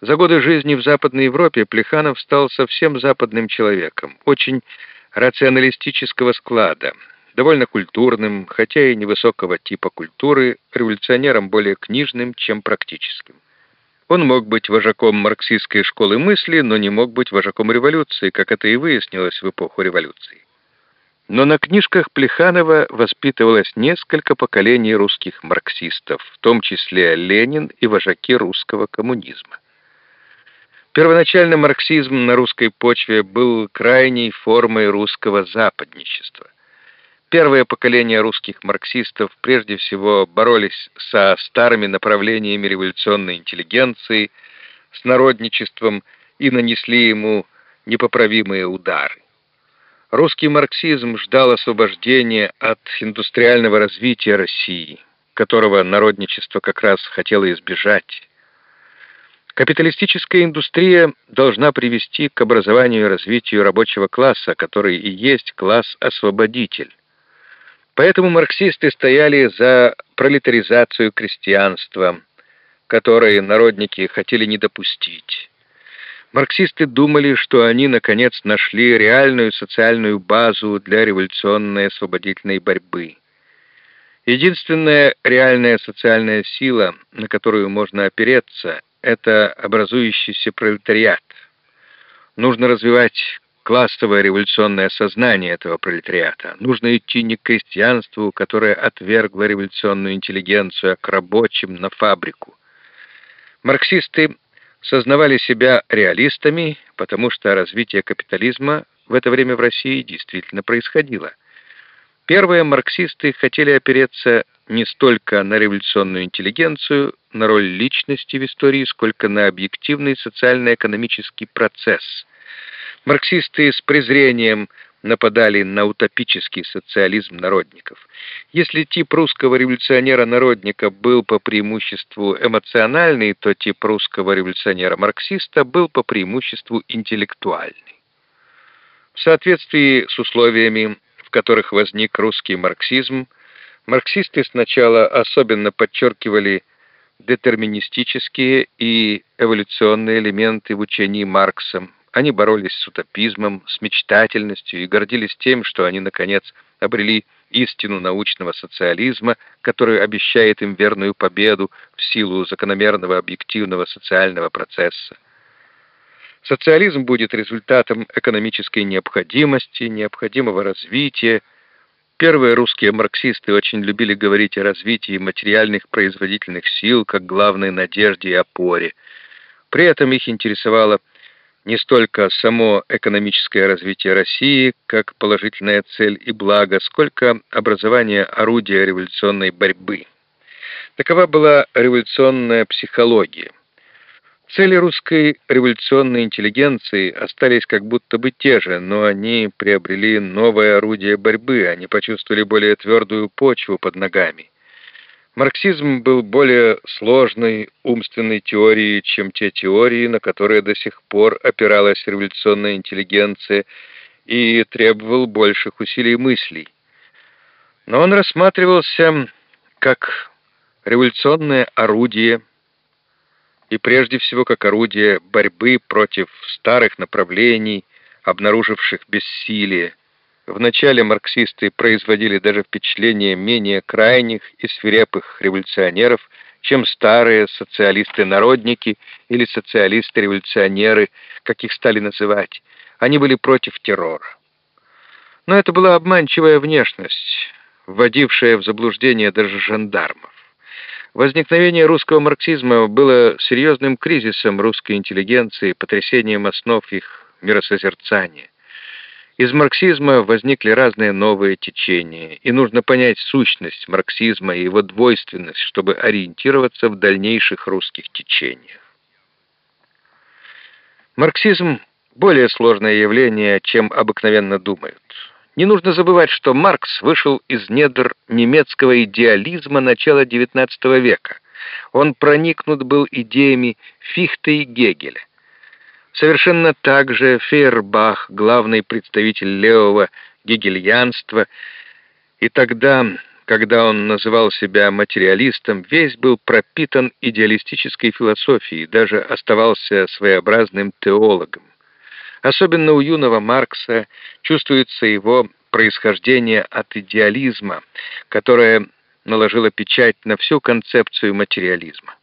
За годы жизни в Западной Европе Плеханов стал совсем западным человеком, очень рационалистического склада, довольно культурным, хотя и невысокого типа культуры, революционером более книжным, чем практическим. Он мог быть вожаком марксистской школы мысли, но не мог быть вожаком революции, как это и выяснилось в эпоху революции. Но на книжках Плеханова воспитывалось несколько поколений русских марксистов, в том числе Ленин и вожаки русского коммунизма. Первоначально марксизм на русской почве был крайней формой русского западничества. Первое поколение русских марксистов прежде всего боролись со старыми направлениями революционной интеллигенции, с народничеством и нанесли ему непоправимые удары. Русский марксизм ждал освобождения от индустриального развития России, которого народничество как раз хотело избежать. Капиталистическая индустрия должна привести к образованию и развитию рабочего класса, который и есть класс-освободитель. Поэтому марксисты стояли за пролетаризацию крестьянства, которой народники хотели не допустить. Марксисты думали, что они, наконец, нашли реальную социальную базу для революционной освободительной борьбы. Единственная реальная социальная сила, на которую можно опереться, это образующийся пролетариат. Нужно развивать классовое революционное сознание этого пролетариата. Нужно идти не к крестьянству, которое отвергло революционную интеллигенцию, а к рабочим на фабрику. Марксисты сознавали себя реалистами, потому что развитие капитализма в это время в России действительно происходило. Первые марксисты хотели опереться не столько на революционную интеллигенцию, на роль личности в истории, сколько на объективный социально-экономический процесс – Марксисты с презрением нападали на утопический социализм народников. Если тип русского революционера-народника был по преимуществу эмоциональный, то тип русского революционера-марксиста был по преимуществу интеллектуальный. В соответствии с условиями, в которых возник русский марксизм, марксисты сначала особенно подчеркивали детерминистические и эволюционные элементы в учении Марксом, они боролись с утопизмом, с мечтательностью и гордились тем, что они, наконец, обрели истину научного социализма, который обещает им верную победу в силу закономерного объективного социального процесса. Социализм будет результатом экономической необходимости, необходимого развития. Первые русские марксисты очень любили говорить о развитии материальных производительных сил как главной надежде и опоре. При этом их интересовало не столько само экономическое развитие России как положительная цель и благо, сколько образование орудия революционной борьбы. Такова была революционная психология. Цели русской революционной интеллигенции остались как будто бы те же, но они приобрели новое орудие борьбы, они почувствовали более твердую почву под ногами. Марксизм был более сложной умственной теорией, чем те теории, на которые до сих пор опиралась революционная интеллигенция, и требовал больших усилий мыслей. Но он рассматривался как революционное орудие, и прежде всего как орудие борьбы против старых направлений, обнаруживших бессилие, Вначале марксисты производили даже впечатление менее крайних и свирепых революционеров, чем старые социалисты-народники или социалисты-революционеры, как их стали называть. Они были против террора. Но это была обманчивая внешность, вводившая в заблуждение даже жандармов. Возникновение русского марксизма было серьезным кризисом русской интеллигенции, потрясением основ их миросозерцания. Из марксизма возникли разные новые течения, и нужно понять сущность марксизма и его двойственность, чтобы ориентироваться в дальнейших русских течениях. Марксизм — более сложное явление, чем обыкновенно думают. Не нужно забывать, что Маркс вышел из недр немецкого идеализма начала XIX века. Он проникнут был идеями Фихте и Гегеля. Совершенно так же Фейербах, главный представитель левого гегельянства, и тогда когда он называл себя материалистом, весь был пропитан идеалистической философией, даже оставался своеобразным теологом. Особенно у юного Маркса чувствуется его происхождение от идеализма, которое наложило печать на всю концепцию материализма.